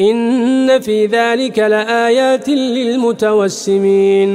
إن في ذلك لآيات للمتوسمين.